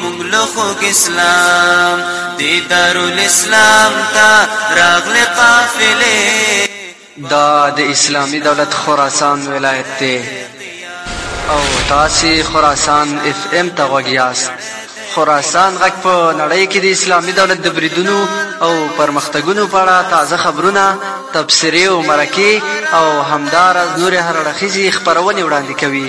مونږ له خوږ اسلام دی دارالاسلام ته راغلې قافلې دا د اسلامي دولت خراسان ولایت دی او تاسو خراسان اف ام ته غوږ یاست خراسان غږ په نړۍ کې د اسلامي دولت د بریدونو او پرمختګونو په اړه تازه خبرونه تبصرې او مرکې او همداراز نورې هر اړخیزې خپرونې وړاندې کوي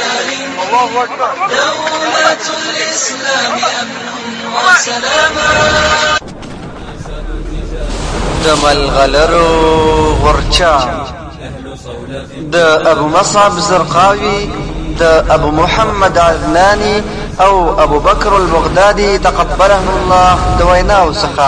الله اکبر دولت الاسلام امن و سلاما د ملغلرو غرچا د ابو مصعب زرقاوي د ابو محمد عدناني او ابو بکر البغدادي تقبله الله د ویناو څخه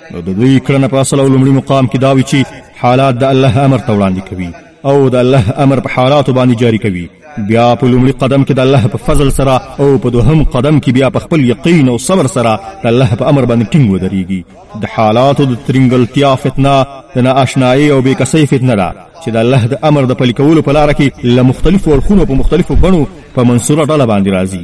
نو د دوی کړنه په اصل او لومړي مقام کې دا وي چې حالات د الله امر ته وړاندې کوي او د الله امر په حالاتو باندې جاری کوي بیا په لومړي قدم کې د الله په فضل سره او په دوهم قدم کې بیا په خپل یقین او صبر سره د الله په امر باندې ټینګ ودرېږي د حالاتو د ترنګلتیا فتنه د نااشنایۍ او بېکسۍ فتنه ده چې د الله د امر د پلي کولو په لاره کې له مختلفو اړخونو په مختلفو بڼو په منصوره ډله باندې راځي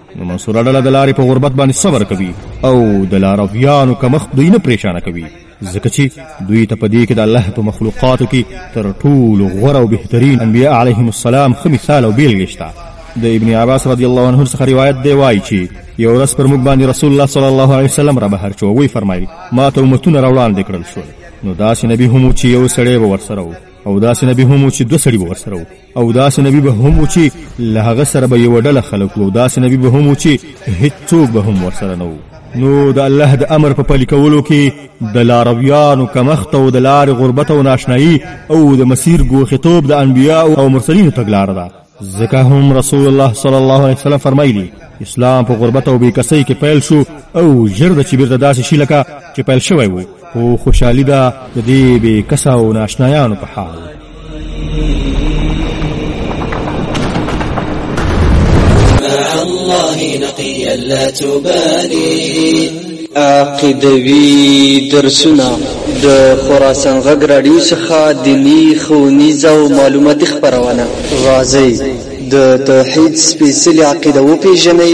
نو منصوره ډله د لارې په غربت باندې صبر کوي او د لارویانو کمښت دوی نه پریشانه کوي ځکه چې دوی ته په دې کې د الله په مخلوقاتو کې تر ټولو غوره او بهترین انبیا علیهم السلام ښه مثال او بیلګې شته د ابن عباس رضی الله عنه څخه روایت دی وایي چې یو ورځ پر موږ باندې رسول الله صلی الله علیه وسلم را بهر شو وی فرمایي ما ته امتونه را وړاندې کړل شول نو داسې نبی هم چې یو سړی به ورسره و او داسې نبی هم چې دوه سړي به ورسره و او داسې نبی به هم و چې له هغه سره به یوه ډله خلک وو داسې نبی به هم و چې هیڅوک به هم ورسره نه وو نو د الله د امر په پلي کولو کې د لارویانو کمښت او د لارې غربت او ناشنایی او د مسیر ګوښېتوب د انبیا او مرسلینو تګلاره ده ځکه هم رسول الله صلی الله علیه وسلم فرمایلی اسلام په غربت او بې کسۍ کې پیل شو او ژر د چې بیرته داسې شي لکه چې پیل شوی وو او خوشحالي ده د دې بې کسه او ناشنایانو په حال الله نقيا لا تبالي عقیدوي درسونه د خراسان غږ راډیو څخه دینی ښوونیز او معلوماتي خپرونه غازی د توحید سپېڅلې عقیده وپېژنئ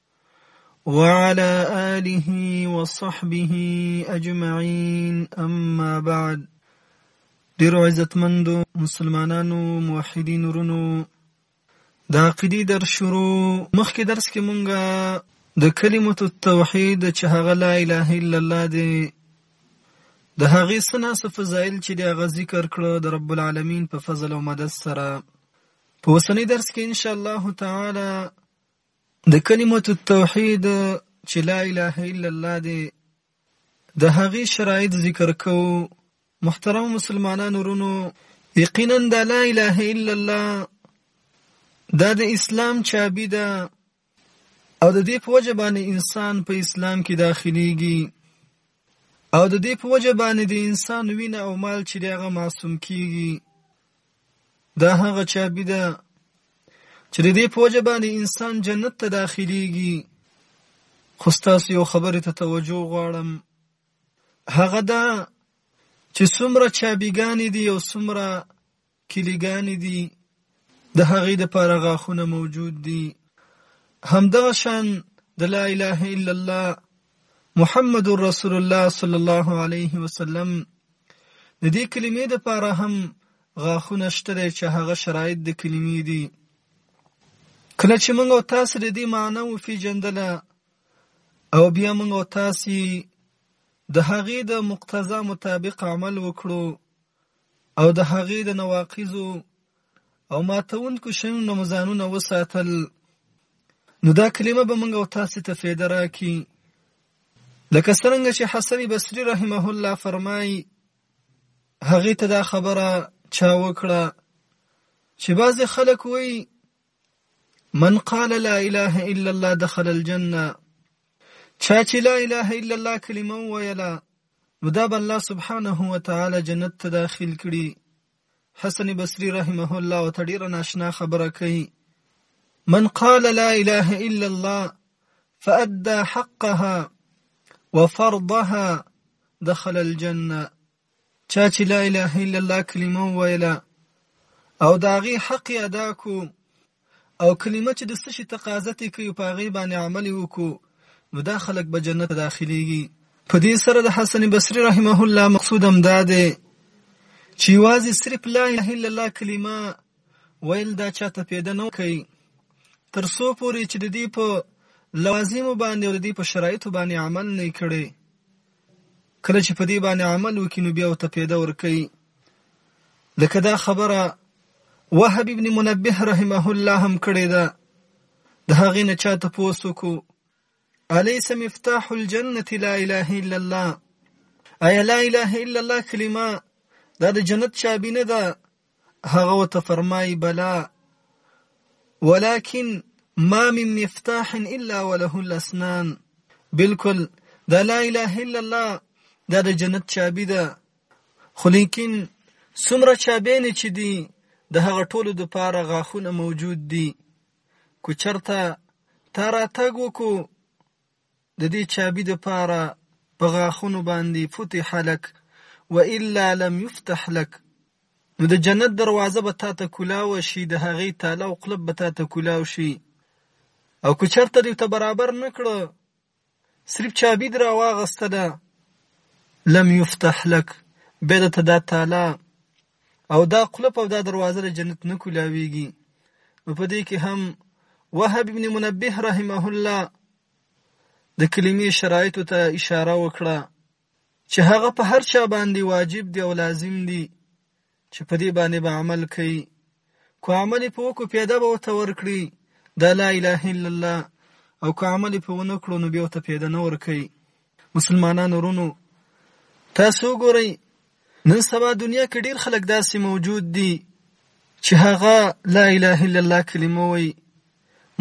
وعلى آله وصحبه أجمعين أما بعد ډیرو عزتمندو مسلمانانو موحدین ورونو د عقیدی در شروع مخکې درس کې مونږه د کلمه التوحید چې هغه لا اله الا الله دی د هغې سنا څه فضایل چې د هغه ذکر کړو د رب العالمین په فضل او مدد سره په اوسنی درس کې ان شاء الله تعالی د کلمة التوحيد چې لا اله الا الله دی د هغې شرایط ذکر کوو محترم مسلمانانو ورونو یقینا د لا اله الا الله دا د اسلام چابي ده او د دې په وجه باندې انسان په اسلام کې داخليږي او د دې په وجه باندې د انسان وینه او مال چې هغه معصوم کیږي دا هغه چابي ده چې د دې په وجه باندې انسان جنت ته داخليږي خو ستاسو یو خبرې ته توجه غواړم هغه دا چې څومره چابیګانې دي او څومره کلیګانې دي د هغې دپاره غاښونه موجود دي همدغه شان د لا اله الا الله محمد رسول الله صلی الله علیه وسلم د دې کلمې دپاره هم غاښونه شته دی چې هغه شرایط د کلمې دي کله چې موږ او تاسو د دې معنی وپېژندله او بیا موږ او تاسو د هغې د مقتضا مطابق عمل وکړو او د هغې د نواقضو او ماتونکو شیانو نه مو ځانونه وساتل نو دا کلمه به موږ او تاسو ته فایده راکړي لکه څرنګه چې حسن بصري رحمه الله فرمایي هغې ته دا خبره چا وکړه چې بعضې خلک وایي من قال لا اله الا الله دخل الجنه چا چې لا اله الا الله کلمه وویله نو دا به الله سبحانه و تعالی جنت ته داخل کړي حسن بصری رحمه الله او تډیر ناشنا خبره کوي من قال لا اله الا الله فادى حقها وفرضها دخل الجنه چا چې لا اله الا الله کلمه ویله او داغي حق ادا کو او کلمه چې د څه شي تقاضا تې کوي په هغې باندې عمل وکړو نو دا خلک به جنت داخليږي په دې سره د حسن بصري رحمه الله مقصود هم دا دی چې یوازې صرف لا اله الا الله کلمه ویل دا چاته پیدا نه کوي تر څو پورې چې د دې په لوازمو باندې او د دې په شرایطو باندې عمل نه کړي کله چې په دې باندې عمل وکړي نو بیا ورته پیدا ورکوي لکه دا خبره وهب ابن منبه رحمه الله هم کړې ده د هغې نه چا تپوس وکړو الیس مفتاح الجنة لا اله الا الله ایا لا اله الا الله کلمه دا د جنت چابي نه ده هغه ورته فرمایي، بلا، ولکن ما من مفتاح الا وله الاسنان، بالکل دا لا اله الا الله دا د جنت چابي ده، خو لیکن څومره چابېنې چې دي د هغه ټولو دپاره غاښونه موجود دي، که چېرته تا راتګ وکړو، د دې چابي د پاره په غاښونو باندې فتح لک و الا لم يفتح لک نو د جنت دروازه به تا ته کولاو شي د هغې تاله او قلب به تا ته کولاو شي او که چرته دې ته برابر نه کړه صرف چابي در واغستله لم يفتح لك بیا د ته دا تاله او دا قلپ او دا دروازه د جنت نه کولاویږي نو په دې کې هم وهب ابن منبه رحمه الله د کلمې شرایط ته اشاره وکړه چې هغه په هر چا باندې واجب دی او لازم دی چې په دې باندې به عمل کوي کو عمل په وکړو پیدا به وته ورکړي د لا اله الا الله او کو عمل په ونه کړو نو بیا ته پیدا نه ورکړي مسلمانانو ورونو تاسو وګورئ نن سبا دنیا کې ډیر خلک داسې موجود دي چې هغه لا اله الا الله کلمه وایي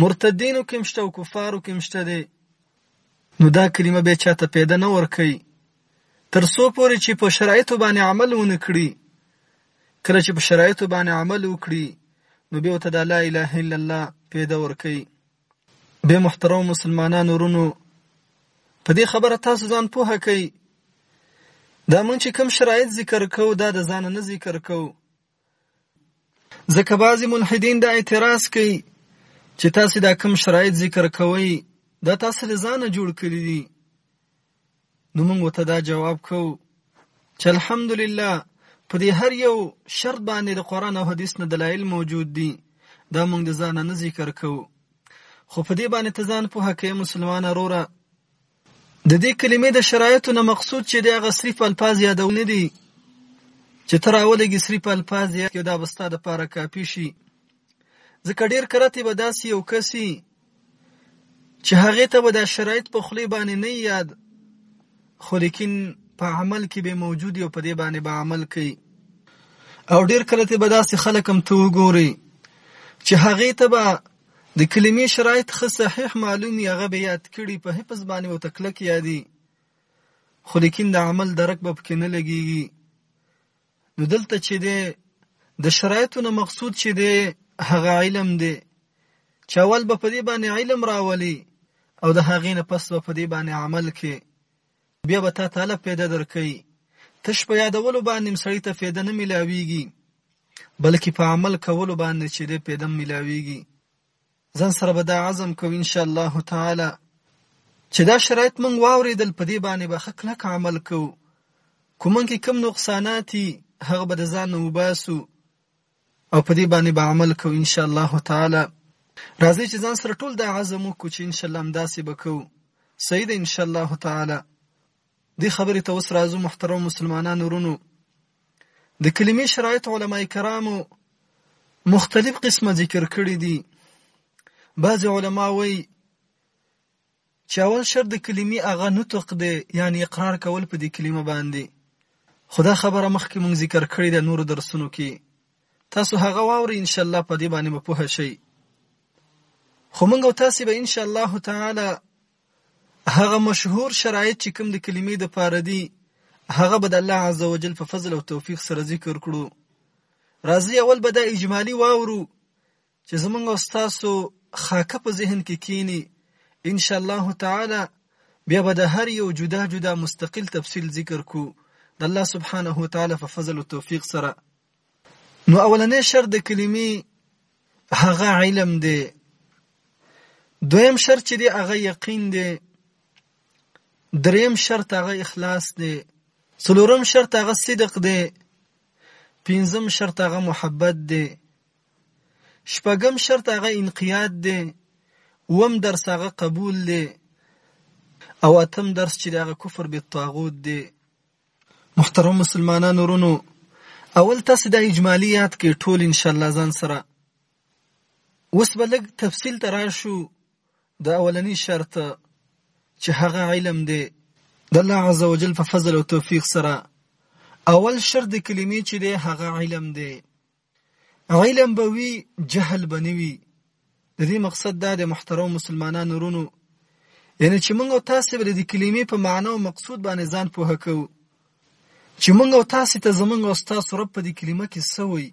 مرتدینو کې مشته او کفارو کې مشته دی نو دا کلمه به چاته پیدا نه ورکي تر څو پورې چې په شرایطو باندې عمل ونه کړي کله چې په شرایطو باندې عمل وکړي نو به ته د لا اله الا الله پیدا ورکي به محترم مسلمانانو رونو په دې خبره تاسو ځان پوهه کړئ دا مونږ چې کوم شرایط ذکر کوو دا د ځان نه ذکر کوو ځکه بعضی ملحدین دا اعتراض کوي چې تاسو دا کوم شرایط ذکر کوئ دا تاسو له ځانه جوړ کړی دي نو موږ ورته دا جواب کوو چې الحمدلله په دې هر یو شرط باندې د قرآن او حدیث نه دلایل موجود دي دا موږ د ځانه نه ذکر کوو خو په دې باندې ته ځان پوهه کوې مسلمان وروره د دې کلمې د شرایطو نه مقصود چې د هغه صرف الفاظ یادو نه دي چې تر اولګي صرف الفاظ یې دا بستا د پاره کافي شي ځکه ډیر کرته به داسې یو کسي چې هغې ته به دا شرایط په خولې باندې نه یاد خو لیکن په عمل کې به موجود او په دې باندې به عمل کوي او ډیر کله ته به داسې خلک هم ته وګوري چې هغې ته به د کلمې شرایط ښه صحیح معلوم یې هغه به یاد کړي په حفظ باندې او تکلک یادي خو لیکن د عمل درک به پکې نه لګیږي نو دلته چې دی د شرایطو نه مقصود چې دی هغه علم دی چې اول به په دې باندې علم راولي او د هغې نه پس به په دې باندې عمل کې بیا به تا تعالی پیدا درکوي تش په یادولو باندې سړی ته فایده نه ملاویږي بلکې په عمل کولو باندې چې دی پیدا ملاویږي ځان سره به دا عزم کوو ان شاء الله تعالی چې دا شرایط مونږ واورېدل په دې باندې به ښه کلک عمل کوو که مونږ کې کوم نقصانات دي هغه به د ځان نه وباسو او په دې باندې به عمل کوو ان شاء الله تعالی راځئ چې ځان سره ټول دا عزم وکړو چې ان شاء الله همداسې به کوو صحیح ده ان شاء الله تعالی دې خبرې ته اوس راځو محترم مسلمانانو ورونو د کلمې شرایط علما کرامو مختلف قسمه ذکر کړي دي بعض علما وایي چې اول شر د کلمې هغه نطق دی یعنی اقرار کول په دې کلمه باندې خدا خبره مخکې مونږ ذکر کړې ده نور درسونو کې تاسو هغه واورئ ان شاء الله په دې باندې به پوه شئ خو مونږ تاسو به ان شاء الله تعالی هغه مشهور شرایط چې کوم د کلمې د پاره دي هغه به د الله عزوجل په فضل او توفیق سره ذکر کړو راځي اول به دا اجمالی واورو چې زمونږ او تاسو خاکه په ذهن کې کینی ان شاء الله تعالی بیا به د هر یو جدا جدا مستقل تفصیل ذکر کو د الله سبحانه و تعالی په فضل او توفیق سره نو اولنې شرط د کلمې هغه علم دی دویم شرط چې دی هغه یقین دی دریم شرط هغه اخلاص دی څلورم شرط هغه صدق دی پنځم شرط هغه محبت دی شپږم شرط هغه انقیاد دی وم درس هغه قبول دی او اتم درس چې هغه کفر به طاغوت دی محترم مسلمانانو ورونو اول تاسو د اجمالی یاد کې ټول ان شاء الله ځان سره اوس به لږ تفصیل ته راشو د اولنی شرط چې هغه علم دی د الله عزوجل په فضل او توفیق سره اول شرط د کلمې چې دی هغه علم دی علم به وي جهل به نه وي د دې مقصد دا د محترم مسلمانانو ورونو یعنی چې موږ او تاسو به د کلمې په معنا او مقصود باندې ځان پوه کوو چې موږ او تاسو ته زمونږ او تاسو رب په دې کلمه کې سوي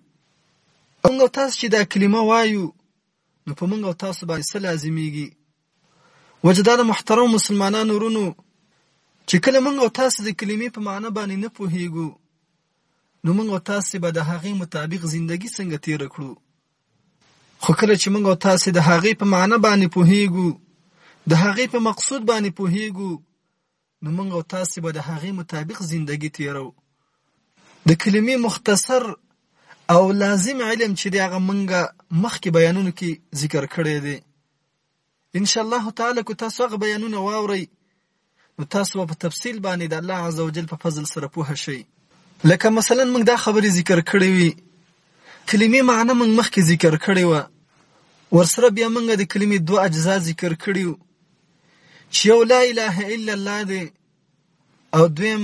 موږ او تاسو چې دا کلمه وایو نو په موږ او تاسو باندې څه لازمیږي وجدان محترم مسلمانانو ورونو چې کله موږ او تاسو د کلمې په معنا باندې نه پوهیږو نو موږ او تاسې به د هغې مطابق زندګي څنګه تېره کړو؟ خو کله چې موږ او تاسې د هغې په معنی باندې پوهېږو، د هغې په مقصود باندې پوهېږو، نو موږ او تاسې به د هغې مطابق زندګي تېروو. د کلمې مختصر او لازم علم چې دی هغه موږ مخکې بیانونو کې ذکر کړی دی. ان شاء الله تعالی که تاسو هغه بیانونه واورئ نو تاسو به په تفصیل باندې د الله عزوجل په فضل سره پوه شئ لکه مثلا موږ دا خبرې ذکر کړې وي کلمې معنی موږ مخکې ذکر کړې وه ورسره بیا موږ د کلمې دوه اجزا ذکر کړي چې یو لا اله الا الله دی او دویم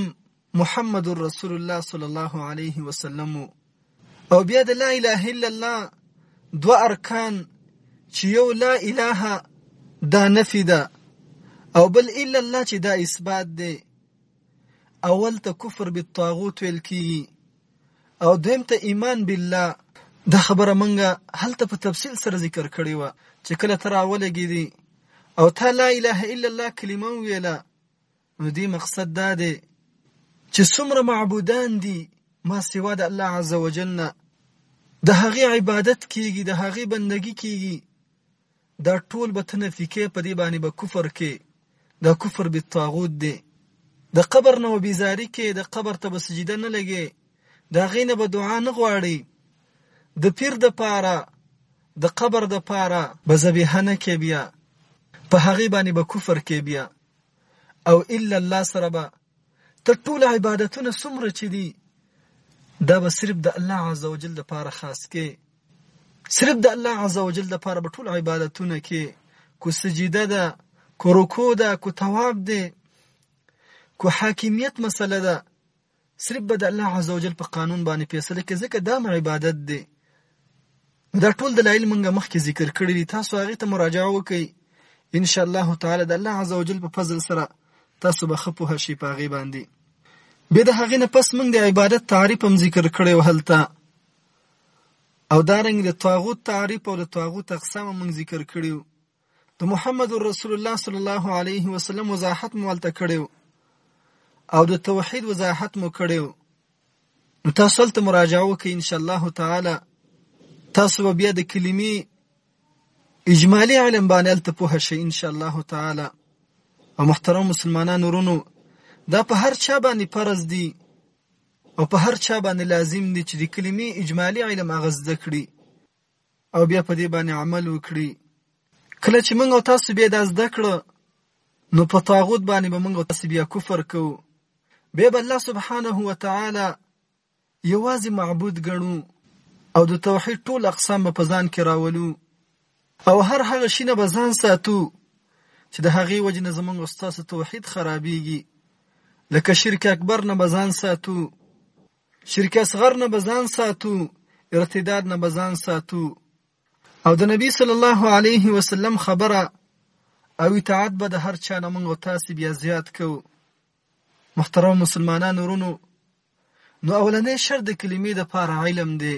محمد رسول الله صلی الله علیه وسلم او بیا د لا اله الا الله دو ارکان چې یو لا اله دا نفی ده او بل الا الله چې دا اثبات دی اول ته کفر بالطاغوت ویل کیږي او دویم ته ایمان بالله دا خبره منګه هلته په تفصیل سره ذکر کړی و چې کله تر اوله کې دي او تا لا اله الا الله کلمه ویله نو دی مقصد دا دی چې څومره معبودان دي ما سوا د الله عز وجل نه د هغې عبادت کیږي د هغې بندگی کیږي دا ټول به ته نفي کې په دې باندې به کفر کې دا کفر به طاغوت دی د قبر نه به بیزاری کې د قبر ته به سجده نه لګې د هغې نه به دعا نه غواړي د پیر د پاره د قبر د پاره به ذبیحه نه کې بیا په هغې باندې به کفر کې بیا او الا الله سره به تر ټول عبادتونه څومره چې دي دا به صرف د الله عزوجل لپاره خاص کې صرف د الله عزوجل لپاره به ټول عبادتونه کې کو سجده ده کو رکوع ده کو ثواب ده کو حاکمیت مسله ده صرف به د الله عزوجل په قانون باندې فیصله کې ځکه دا عبادت دی نو دا ټول دلایل مونږه مخکې ذکر کړی دي تاسو هغه ته مراجعه وکړئ ان شاء الله تعالی د الله عزوجل په فضل سره تاسو به خپو هشي پاغي باندې به د هغه نه پس مونږ د عبادت تعریف هم ذکر کړی وهلته او دارنګ د طاغوت تعریف او د طاغوت اقسام مونږ ذکر کړیو د محمد رسول الله صلی الله علیه وسلم وضاحت مو ولته کړو او د توحید وضاحت مو کړو نو تاسو ته مراجعه وکړئ ان شاء الله تعالی تاسو بیا د کلمې اجمالی علم باندې الته پوه شئ ان شاء الله تعالی او محترم مسلمانانو ورونو دا په هر چا باندې فرض دي او په هر چا باندې لازم دي چې د کلمې اجمالی علم اغزده کړي او بیا په دې باندې عمل وکړي کله چې موږ او تاسو بیا دا زده کړو نو په طاغوت باندې به موږ او تاسو بیا کفر کوو بیا به الله سبحانه وتعالی یوازې معبود ګڼو او د توحید ټول اقسام به په ځان کې راولو او هر هغه شي نه به ځان ساتو چې د هغې وجې نه زموږ او ستاسو توحید خرابیږي لکه شرک اکبر نه به ځان ساتو شرک اصغر نه بزان ساتو ارتداد نه بزان ساتو او د نبی صلی الله علیه وسلم خبره او اطاعت به د هر چا نه موږ تاسو بیا زیات کو محترم مسلمانانو ورونو نو اولنې شرط د کلمې د پاره علم دی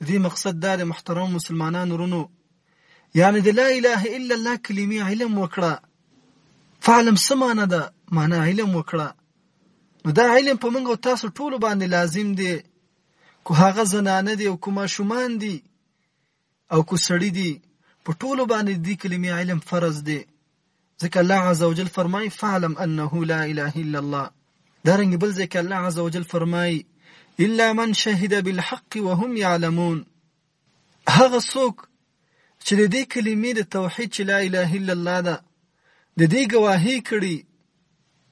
د دې مقصد دا دی محترم مسلمانان ورونو یعنی د لا اله الا الله کلمې علم وکړه فعلم څه معنی ده معنی علم وکړه نو دا علم په موږ او تاسو ټول باندې لازم دی کو هغه زنانه دی او کومه شومان دی او کو سړی دی په ټول باندې د کلمې علم فرض دی ځکه الله عز وجل فرمای فعلم انه لا اله الا الله دا رنګ بل ځکه الله عز وجل فرمای الا من شهد بالحق وهم يعلمون هغه څوک چې د دې کلمې د توحید چې لا اله الا الله ده د دې گواهی کړي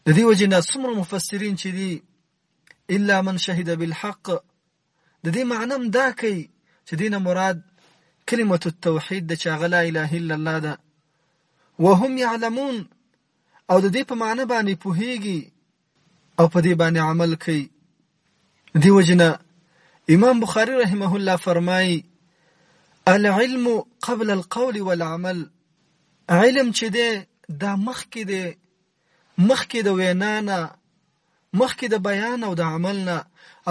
د دې وجه نه څومره مفسرین چې دي الا من شهد بالحق د دې معنی هم دا کوي چې دې نه مراد کلمة التوحید ده چې هغه لا اله الا الله ده وهم یعلمون او د دې په معنی باندې پوهیږي او په دې باندې عمل کوي دی وجنه امام بخاری رحمه الله فرمایي العلم قبل القول والعمل علم چې ده دا مخکې ده مخکې د وینا نه مخکې د بیان او د عمل نه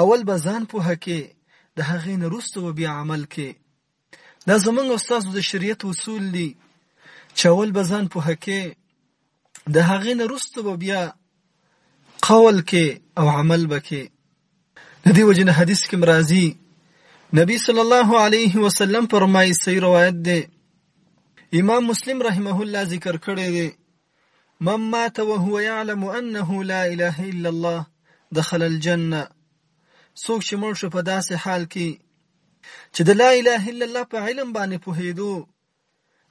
اول به ځان په هکې د هغې نه روسته و بیا عمل کې دا زمونږ استاد د شریعت اصول دي چې اول به ځان په هکې د هغې نه روسته و بیا قول کې او عمل بکې د دې وجه نه حدیث کې مرাজি نبی صلی الله علیه وسلم فرمایي صحیح روایت دی امام مسلم رحمه الله ذکر کړی دی من مات وهو يعلم انه لا اله الا الله دخل الجنه څوک چې مړ شو په داسې حال کې چې د لا اله الا الله په علم باندې پوهېدو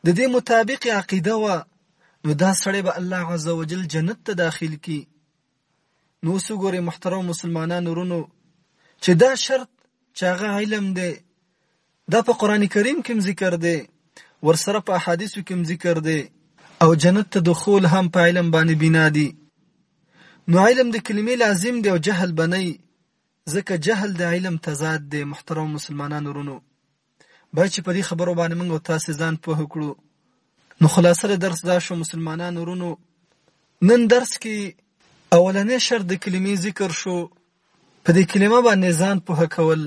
د دې مطابق عقیده وه نو دا سړی به الله عزوجل جنت ته داخل کی نو اوس وګورئ محترم مسلمانانو ورونو چې دا شرط چې هغه علم دی دا په قران کریم کې ذکر دی ورسره په احادیثو کې ذکر دی او جنت ته دخول هم په علم باندې بنا دی نو علم د کلمې لازم دی او جهل بنئ ځکه جهل د علم تضاد دی محترم مسلمانانو ورونو باید چې په دې خبرو باندې موږ او تاسې ځان پوه کړو نو خلاصه د درس دا شو مسلمانانو ورونو نن درس کې اولنې شرط د کلمې ذکر شو په دې کلمه باندې ځان پوه کول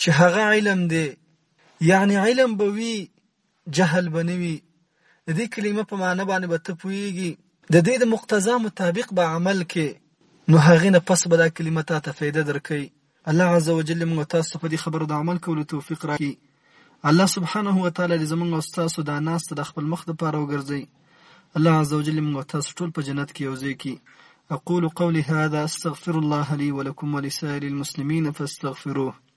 چې هغه علم دی یعنی علم به وي جهل به نه وي. د دې کلمه په معنی باندې به ته پوهېږي. د دې د مقتضا مطابق به عمل کې نو هغې نه پس به دا کلمه تا ته فیده درکوي. الله عز وجل دې موږ او تاسو ته په دې خبره د عمل کولو توفیق راکړي. الله سبحانه وتعالی دې زموږ او ستاسو دا ناسته د خپل مخ لپاره وګرځوي. الله عز وجل دې موږ او تاسو ټول په جنت کې یو ځای کړي. أقول قولي هذا أستغفر الله لي ولكم ولسائر المسلمين فاستغفروه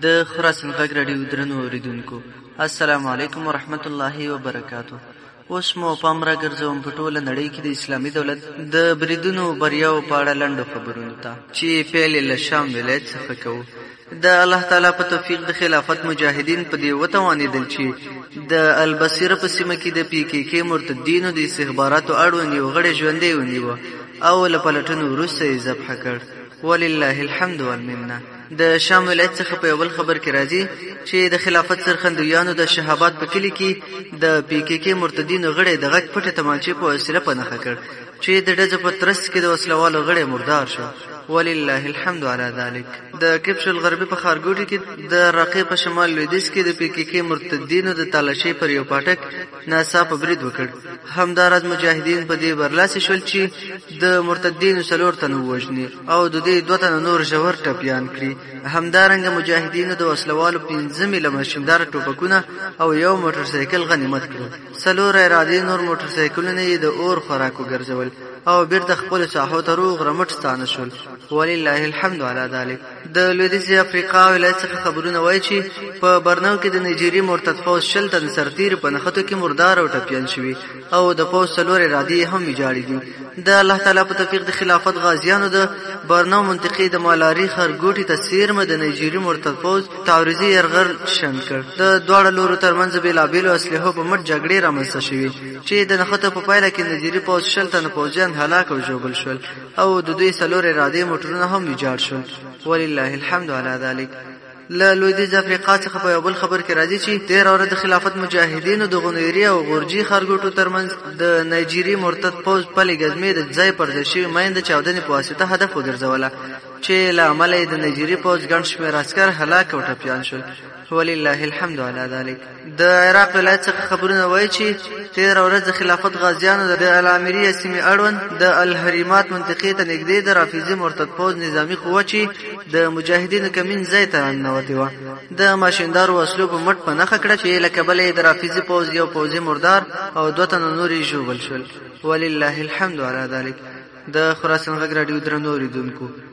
د خراسان غږ راډیو درنو اوریدونکو السلام علیکم ورحمت الله وبرکاتو اوس مو پام را ګرځوم په ټوله نړۍ کې د اسلامي دولت د بریدونو بریاو په اړه لنډو خبرونو ته چې پیل یې له شام ولایت څخه کوو د الله تعالی په توفیق د خلافت مجاهدین په دې وتوانېدل چې د البصیره په سیمه کې د پی کې کې مرتدینو د استخباراتو اړوند یو غړی ژوندی ونیوه او له پلټنو وروسته یې ذبح کړ ولله الحمد والمنه د شام ولایت څخه په یو بل خبر کې راځي چې د خلافت سرخندویانو د شهاباد په کلي کې د پی کې کې مرتدینو غړې د غږ پټې تمانچې په وسیله په نخښه کړ چې د ډزو په ترڅ کې د وسلوالو غړې مردار شو ولله الحمد علی ذلک د کپش الغربي په خارګوټي کې د رقې په شمال لویدیځ کې د پی کې کې مرتدینو د تالاشۍ پر یو پاټک ناڅاپه برید وکړ همداراز مجاهدین په دې برلاسي شول چې د مرتدینو څلور تنه ووژني او د دې دوه تنه نور ژور ټپیان کړي همدارنګه مجاهدینو د وسلوالو پنځه میله ماشینداره ټوپکونه او یو موټرسایکل غنیمت کړ څلور ایرادې نور موټرسایکلونه یې د اور خوراک وګرځول او بیرته خپل ساحو ته روغ رمټ ستانه شول ولله الحمد علی ذلک د لویدیځې افریقا ولایت څخه خبرونه وایي چې په برنو کې د نایجیري مرتد پوځ شل تن سرتیري په نښتو کې مردار او ټپیان شوي او د پوځ څلور ارادې هم ویجاړې دي د الله تعالی په توفیق د خلافت غازیانو د برنو منطقې د مالاري ښارګوټي ته څیرمه د نایجیري مرتد پوځ تعرضي یرغل شنډ کړ د دواړه لورو ترمنځ بېلابېلو اسلحو په مټ جګړې رامنځته شوې چې د نښتو په پایله کې نایجیري پوځ شل تن پوځیان هلاک او ژوبل شول او د دوی څلور ارادې موټرونه هم ویجاړ شول ولله الحمد علی ذلک له لویدیځ افریقا څخه په یو بل خبر کې راځي چې تېره ورځ د خلافت مجاهدینو د غنویري او غورجي ښارګوټو ترمنځ د نایجیري مرتد پوځ پلې ګزمې د ځای پر ځای شوې میندې چاودنې په واسطه هدف وګرځوله چې له امله یې د نایجیري پوځ ګڼ شمېر عسکر هلاک او ټپیان شول ولله الحمد علی ذلک د عراق ولایت څخه خبرونه وایي چې تېره ورځ د خلافت غازیانو د العامریه سیمې اړوند د الحریمات منطقې ته نږدې د رافضي مرتد پوځ نظامي قوه چې د مجاهدینو کمین ځای ته ننوتې وه د ماشیندارو وسلو په مټ په نښه کړه چې له کبله یې د رافضي پوځ یو پوځي مردار او دوه تنه نور یې ژوبل شول ولله الحمد علی ذلک د خراسان غږ راډیو درنو اورېدونکو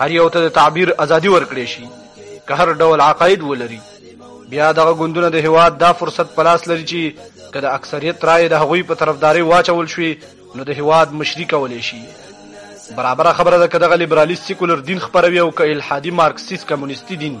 هر یو ته د تعبیر ازادي ورکړې شي که هر ډول عقاید ولري بیا دغه ګوندونه د هواد دا فرصت پلاس لري چې که د اکثریت رائے د هغوی په طرفداري واچول شي نو د هواد مشري کولې شي برابر خبره ده که دغه لیبرالیست سیکولر دین خبروي او که الحادي مارکسیست کمونیستي دین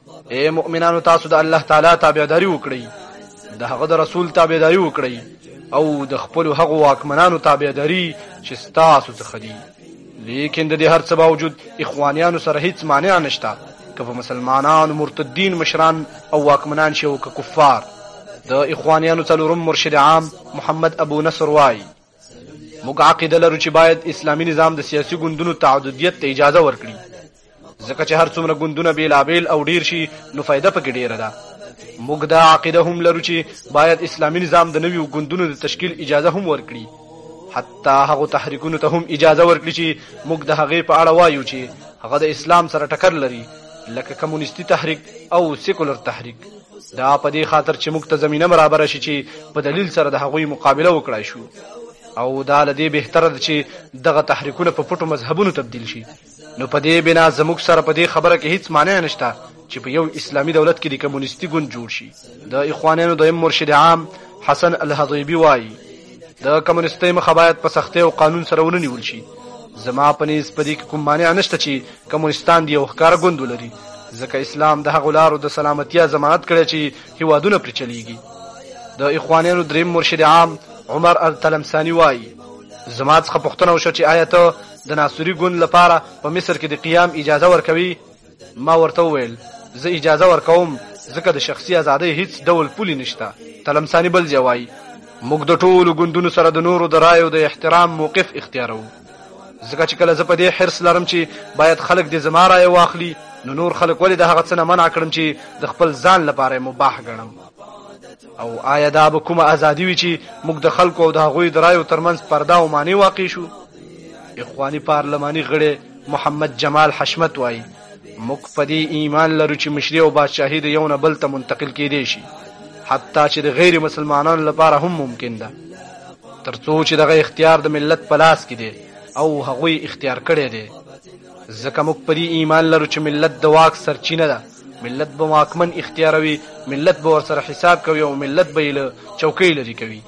اے مؤمنانو تاسو د الله تعالی تابعداري وکړئ د هغه د رسول تابعداري وکړئ او د خپل هغو واکمنانو تابعداري چې تاسو څخه دي لیکن د دې هر څه باوجود اخوانیانو سره هیڅ مانع نشته که په مسلمانانو مرتدین مشران او واکمنان شي او که کفار د اخوانیانو څلورم مرشد عام محمد ابو نصر وایي موږ عقیده لرو چې باید اسلامي نظام د سیاسي ګوندونو تعددیت ته اجازه ورکړي ځکه چې هر څومره ګوندونه بیلابیل او ډیر شي نو فایده پکې ډیره ده موږ دا عقیده هم لرو چې باید اسلامي نظام د نویو ګوندونو د تشکیل اجازه هم ورکړي حتی هغه تحریکونو ته هم اجازه ورکړي چې موږ د هغې په اړه وایو چې هغه د اسلام سره ټکر لري لکه کمونیستي تحریک او سیکولر تحریک دا په دې خاطر چې موږ ته زمينه برابره شي چې په دلیل سره د هغوی مقابله وکړای شو او دا له دې بهتره ده چې دغه تحریکونه په پټو مذهبونو تبدیل شي نو په دې بنا زموږ سره په دې خبره کې هیڅ معنی نشته چې په یو اسلامي دولت کې د کمونیستي ګوند جوړ شي د اخوانانو دویم مرشد عام حسن الهضیبي وایي د کمونیستۍ مخه باید په سختۍ او قانون سره ونه نیول شي زما په نیز په دې کې کوم مانع نشته چې کمونستان دي او ښکاره ګوند ولري ځکه اسلام د هغو لارو د سلامتیا ضمانت کړی چې هیوادونه پرې چلیږي د اخوانیانو دریم مرشد عام عمر التلمسانی وایي زما څخه پوښتنه وشوه چې آیا ته د ناصري ګوند لپاره په مصر کې د قیام اجازه ورکوي ما ورته وویل زه اجازه ورکوم ځکه د شخصي ازادۍ هیڅ ډول پولې نشته تلمسانی بل ځای وایي موږ د ټولو ګوندونو سره د نورو د رایو د احترام موقف اختیاروو ځکه چې کله زه په دې حرس لرم چې باید خلک دې زما رایه واخلي نو نور خلک ولې د هغه څه نه منع کړم چې د خپل ځان لپاره مباح ګڼم او آیا دا به کومه ازادي وي چې موږ د خلکو او د هغوی د رایو ترمنځ پرده او معنی واقع شو اخواني پارلماني غړی محمد جمال حشمت وایي موږ په دې ایمان لرو چې مشري او بادشاهي د یو نه بل ته منتقل کېدی شي حتی چې د غیر مسلمانانو لپاره هم ممکن ده ترڅو چې دغه اختیار د ملت په لاس کې دی او هغوی اختیار کړی دی ځکه موږ په دې ایمان لرو چې ملت د واک سرچینه ده ملت به واکمن اختیاروي ملت به ورسره حساب کوي او ملت به یې له چوکۍ لرې کوي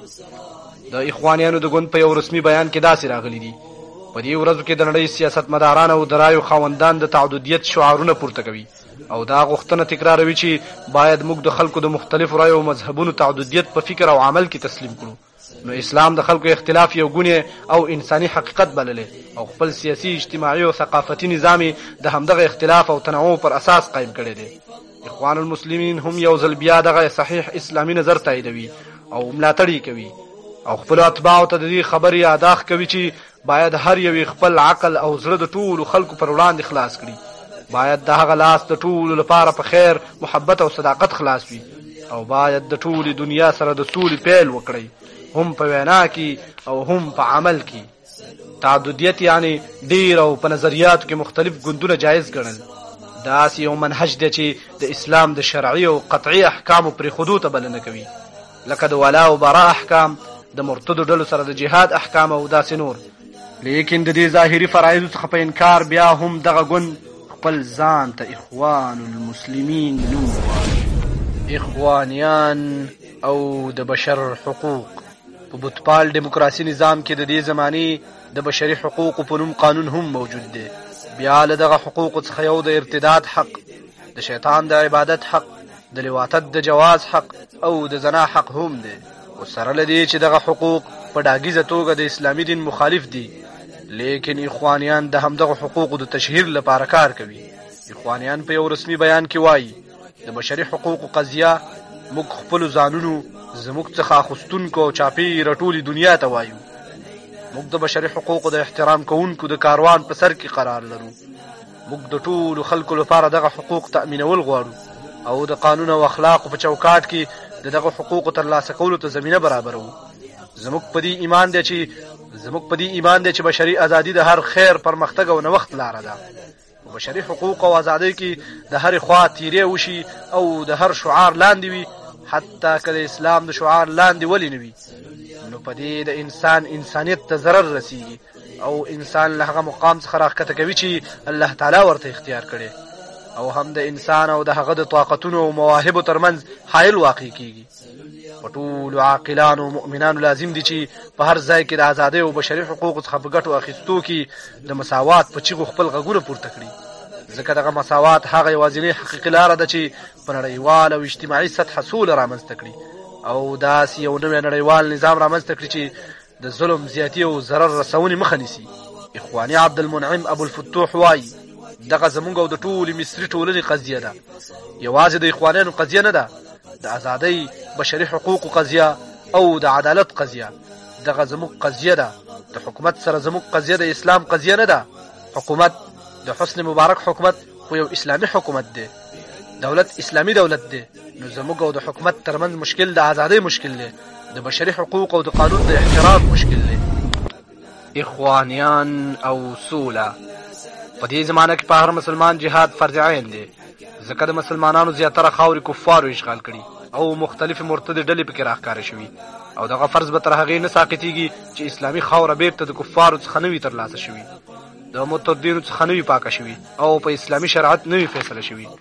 د اخوانیانو د ګوند په یو رسمي بیان کې داسې راغلي دي په دې ورځو کې د نړۍ سیاستمداران او د رایو خاوندان د تعددیت شعارونه پورته کوي او دا غوښتنه تکراروي چې باید موږ د خلکو د مختلفو رایو او مذهبونو تعددیت په فکر او عمل کې تسلیم کړو نو اسلام د خلکو اختلاف یو ګونه او انساني حقیقت بللی او خپل سیاسي اجتماعي او ثقافتي نظام د همدغه اختلاف او تنوع پر اساس قایم کړی دی اخوان المسلمین هم یو ځل بیا دغه صحیح اسلامي نظر تاییدوي او ملاتړ یې کوي او خپل اتباعو ته د دې خبرې یاداښت کوي چې باید هر یوې خپل عقل او زړه د ټولو خلکو پر وړاندې خلاص کړي باید د هغه لاس د ټولو لپاره په خیر محبت او صداقت خلاص وي او باید د ټولې دنیا سره د سولې پیل وکړي هم په وینا کې او هم په عمل کې تعددیت یعنی ډیر او په نظریاتو کې مختلف ګوندونه جایز ګڼل داسې یو منهج دی چې د اسلام د شرعي او قطعي احکامو پرېښودو ته بلنه کوي لکه د ولا او برا احکام د مرتدو ډلو سره د جهاد احکام او داسې نور لیکن د دې ظاهري فرایضو څخه په انکار بیا هم دغه ګوند خپل ځان ته اخوان المسلمین نوم اخوانیان او د بشر حقوق په بتپال دیموکراسي نظام کې د دې زمانې د بشري حقوقو په نوم قانون هم موجود دی بیا له دغه حقوقو څخه یو د ارتداد حق د شیطان د عبادت حق د لواطت د جواز حق او د زنا حق هم دی او سره له دې چې دغه حقوق په ډاګیزه توګه د اسلامي دین مخالف دي لیکن اخوانیان د همدغه حقوقو د تشهیر لپاره کار کوي اخوانیان په یو رسمي بیان کې وایي د بشري حقوقو قضیه موږ خپل ځانونو زموږ څخه اخستونکو او چاپی رټولي دنیا ته وایو موږ د بشري حقوقو د احترام کوونکو د کاروان په سر کې قرار لرو موږ د ټولو خلکو لپاره دغه حقوق تأمینول غواړو او د قانون او اخلاق په چوکاټ کې د دغه حقوقو ترلاسه کولو ته زمینه برابرو زموږ په دې ایمان دی چې زموږ په دې ایمان دی چې بشري ازادي د هر خیر پرمختګ او نوښت لاره ده په بشري حقوق او ازادۍ کې د هرې خوا تیرې وشي او د هر شعار لاندې وي حتی که د اسلام د شعار لاندې ولې نه وي نو په دې د انسان انسانیت ته ضرر رسیږي او انسان له هغه مقام څخه راښکته کوي چې الله تعالی ورته اختیار کړي او هم د انسان او د هغه د طاقتونو او مواهبو ترمنځ حایل واقع کیږي په ټولو عاقلانو او مؤمنانو لازم دي چې په هر ځای کې د ازادۍ او بشري حقوقو څخه په ګټو اخیستو کې د مساوات په چیغو خپل غږونه پورته کړي ځکه دغه مساوات هغه یوازینۍ حقیقي لاره ده چې په نړیوال او اجتماعي سطحه سوله رامنځته کړي او داسې یو نوی نړیوال نظام رامنځته کړي چې د ظلم زیاتی او ضرر رسونې مخه نیسي اخواني عبدالمنعم ابوالفتوح وایي دغه زمونږ او د ټولې مصري ټولنې قضیه ده یوازې د اخوانیانو قضیه نه ده د ازادۍ بشري حقوقو قضیه او د عدالت قضیه دغه زموږ قضیه ده د حکومت سره زموږ قضیه د اسلام قضیه نه ده حکومت د حسن مبارک حکومت خو یو اسلامي حکومت دی دولت اسلامي دولت دی نو زموږ او د حکومت ترمنځ مشکل د ازادۍ مشکل دی د بشري حقوق او د قانون د احترام مشکل دی اخوانیان او سوله په دې زمانه کې په هر مسلمان جهاد فرض عین دی ځکه د مسلمانانو زیاتره خاورې کفارو اشغال کړي او مختلفې مرتدې ډلې پکې راښکاره شوي او دغه فرض به تر هغې نه ساقطیږي چې اسلامي خاوره بیرته د کفارو څخه نه وي ترلاسه شوي د متردینو څخه نه وي پاکه شوي او په اسلامي شرعت نه وي فیصله شوي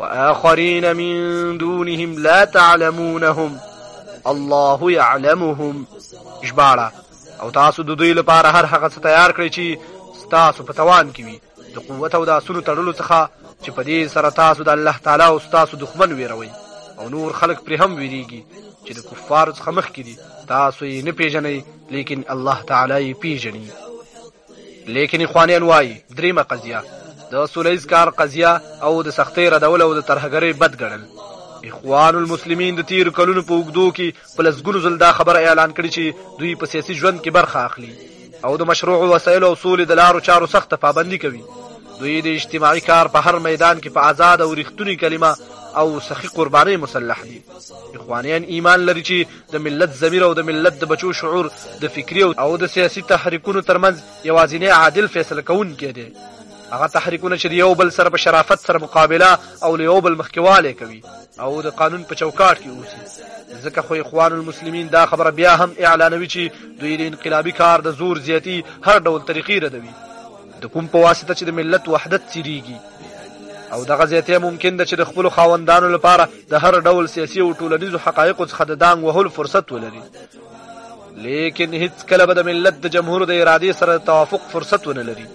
وآخرين من دونهم لا تعلمونهم الله يعلمهم ژباړه او تاسو د دوی لپاره هر هغه څه تیار کړئ چې ستاسو په توان کې وي د قوت او د اسونو تړلو څخه چې په دې سره تاسو د الله تعالی او ستاسو دښمن ویروئ او نور خلک پرې هم ویریږي چې د کفارو څخه مخکې دي تاسو یې نه پیژنئ لیکن الله تعالی یې پیژني لیکن اخوانیان وايي دریمه قضیه د سوله ییز کار قضیه او د سختۍ ردول او د ترهګرۍ بد ګڼل اخوان المسلمین د تیر کلونو په اوږدو کې په لسګونو ځل دا خبره اعلان کړې چې دوی په سیاسي ژوند کې برخه اخلي او د مشروع وسایلو او سولې د لارو چارو سخته پابندي کوي دوی د اجتماعي کار په هر میدان کې په آزاد او رښتوني کلمه او سخي قربانۍ مسلح دي اخوانیان ایمان لري چې د ملت ضمیر او د ملت د بچو شعور د فکري او د سیاسي تحریکونو ترمنځ یوازینی عادل فیصله کوونکی دی هغه تحریکونه چې د یو بل سره په شرافت سره مقابله او له یو بل مخکیواله کوي او د قانون په چوکاټ کې اوسي ځکه خو اخوان المسلمین دا خبره بیا هم اعلانوي چې دوی د انقلابي کار د زور زیاتی هر ډول طریقې ردوي د کوم په واسطه چې د ملت وحدت تیریږي او دغه زیاتې ممکن ده چې د خپل خاوندانو لپاره د هر ډول سیاسي او ټولنیزو حقایقو څخه د دانګ وهلو فرصت ولري لیکن هیڅ کله به د ملت د جمهور د ارادې سره توافق فرصت ونه لري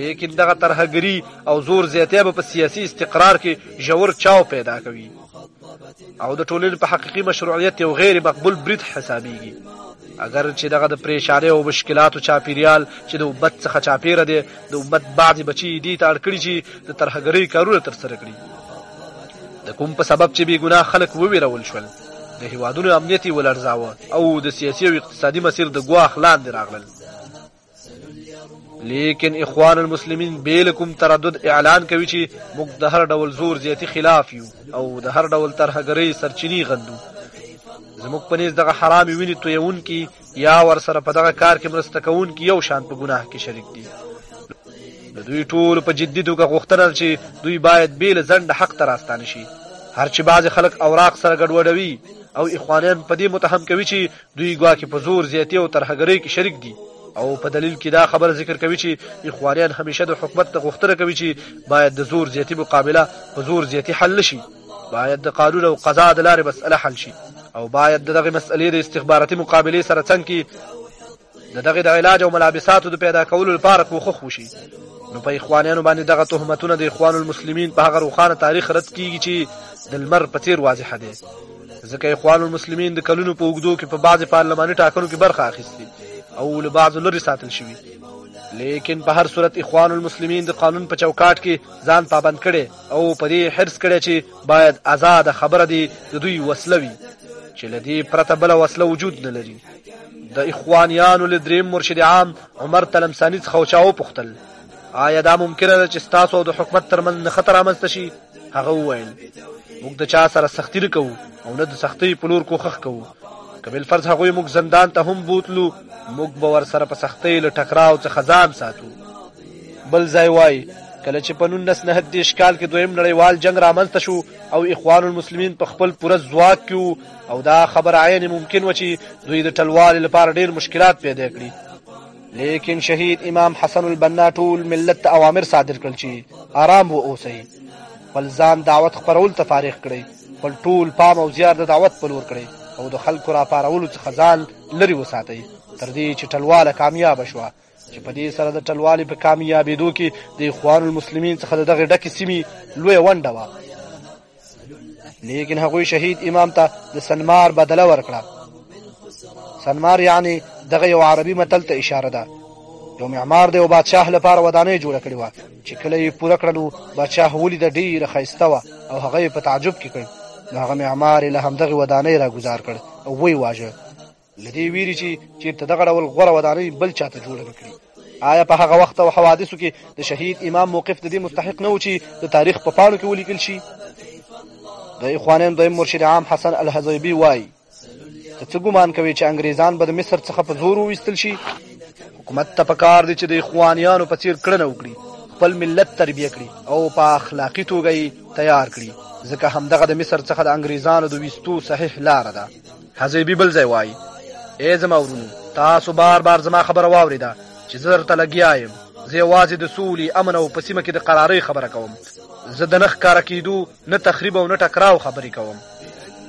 لیکن دغه ترهګری او زور زیاتیا به په سیاسي استقرار کې ژور چاو پیدا کوي او د ټولنې په حقيقي مشروعیت یو غیر مقبول برید حسابېږي اگر چې دغه د پریشانه او مشکلاتو چاپیریال چې د امت څخه چاپیره دی د امت بعضې بچي دې ته اړ کړي چې د ترهګرۍ کارونه ترسره کړي د کوم په سبب چې بې ګناه خلک وویرول شول د هیوادونو امنیت یې ولړزاوه او د سیاسي او اقتصادي مسیر د ګواښ لاندې راغلل لیکن اخوان المسلمین بیل کوم تردد اعلان کوي چې موږ د هر ډول زور زیاتی خلاف یو او د هر ډول ترهګرۍ سرچینی غندو زموږ په نس دغه حرام ویني تویون کی یا ور سره په دغه کار کې مرسته کوون کی یو شان په ګناه کې شریک دي د دوی ټول په جدي توګه غوښتنه چې دوی باید بیل زند حق ته راستانه شي هرچی بعض خلک اوراق سره ګډوډوي او اخوانیان په دې متهم کوي چې دوی ګواکې په زور زیاتي او ترهګرۍ کې شریک دي او په دلیل کې دا خبره ذکر کوي چې اخوانیان همیشه د حکومت ته غوښتنه کوي چې باید د زور زیاتي مقابله په زور زیاتي حل نشي باید د قانون او قضا د لارې مسئله حل شي او باید د دغه مسئلې د استخباراتي مقابلې سره څنګ کې د دغه د علاج او ملابساتو د پیدا کولو لپاره کوښښ وشي نو په اخوانیانو باندې دغه تهمتونه د اخوان المسلمین په هغه روخانه تاریخ رد کیږي چې د لمر په څیر واضح دی ځکه اخوان المسلمین د کلونو په اوږدو کې په بعضې پارلماني ټاکنو کې برخه اخیستې او له بعضو لرې ساتل شوي لیکن په هر صورت اخوان المسلمین د قانون په چوکاټ کې ځان پابند کړي او په دې حرص کړي چې باید آزاد خبره دی د دوی وسله وي چې له دې پرته بل وسله وجود نه لري د اخوانیانو له دریم مرشد عام عمر تلمسانی څخه وچاو پختل آیا دا ممکنه ده چې تاسو د حکومت ترمن خطر رامنځته شي هغه وویل موږ د چا سره سختی نه کوو او نه د سختۍ په لور کوښښ کوو که بالفرض هغوی موږ زندان ته هم بوتلو موږ به ورسره په سختۍ له ټکراو څخه ځان ساتو بل ځای وایي کله چې په نولس نهه دېرش کال کې دویم نړیوال جنګ رامنځته شو او اخوان المسلمین په خپل پوره ځواک کې او دا خبره عین ممکن و چې دوی د ټلوالې لپاره ډېر مشکلات پیدا کړي لیکن شهید امام حسن البنا ټول ملت ته اوامر صادر کړل چې آرام و اوسئ خپل ځان دعوت خپرول ته فارغ کړئ خپل ټول پام او زیار د دعوت په لور کړئ او د خلکو راپارولو څخه ځان لرې وساتئ تر دې چې ټلواله کامیابه شوه چې په دې سره د ټلوالې په کامیابېدو کې د اخوان المسلمین څخه د دغې ډکې سیمې لویه ونډه وه لیکن هغوی شهید امام ته د سنمار بدله ورکړه سنمار یعنی دغه یو عربي متل ته اشاره ده یو معمار دی او بادشاه لپاره ودانۍ جوړه کړې وه چې کله یې پوره کړه نو بادشاه ولیده ډېره ښایسته وه او هغه یې په تعجب کې کړ نو هغه معمار یې له همدغې ودانۍ راګوزار کړ او ویې واژه لدې ویری چې چیرته دغه ډول غوره ودانۍ بل چاته جوړه نکړي آیا په هغه وخت او حوادثو کې د شهید امام موقف د دې مستحق نه و چې د تاریخ په پاڼو کې ولیکل شي د اخوانین دویم مرشد عام حسن الحزیبی وایي ته څه ګمان کوي چې انګریزان به د مصر څخه په زور وویستل شي حکومت ته پکار دی چې د اخوانیانو په څیر کړنه وکړي خپل ملت تربیه کړي او په اخلاقی توګه یې تیار کړي ځکه همدغه د مصر څخه د انګریزانو د ویستو صحیح لار ده حزیبي بل ځای وایي، ای زما ورونو! تاسو بار بار زما خبره واورېده چې زه درته لګیا یم، زه یوازې د سولې، امن او په سیمه کې د قرارۍ خبره کوم، زه د نه ښکاره کېدو، نه تخریب او نه ټکراو خبرې کوم.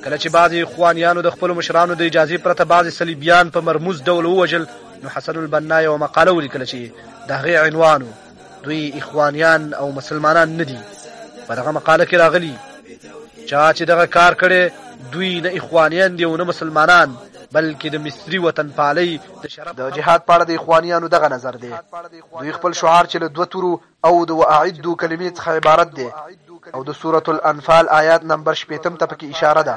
کله چې بعضې اخوانیانو د خپلو مشرانو د اجازې پرته بعضې صلیبیان په مرموز ډول ووژل، نو حسن البنا یوه مقاله ولیکله چې د هغې عنوان و، دوی اخوانیان او مسلمانان نه دي په دغه مقاله کې راغلي چا چې دغه کار کړی دوی نه اخوانیان دي او نه مسلمانان بلکې د مصری وطن پالي د شرف د جهاد په اړه د اخوانیانو دغه نظر دی دوی خپل شعار چې له دوه تورو او د واعدو کلمې څخه عبارت دی او د سورة الانفال آیات نمبر شپېتم ته پکې اشاره ده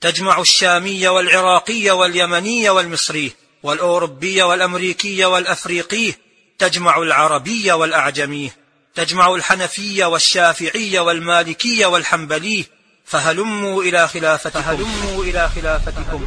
تجمع الشامي والعراقي واليمني والمصري والأوروبي والأمريكي والأفريقي تجمع العربي والأعجمي تجمع الحنفي والشافعي والمالكي والحنبلي فهلموا إلى خلافتكم فهلموا إلى خلافتكم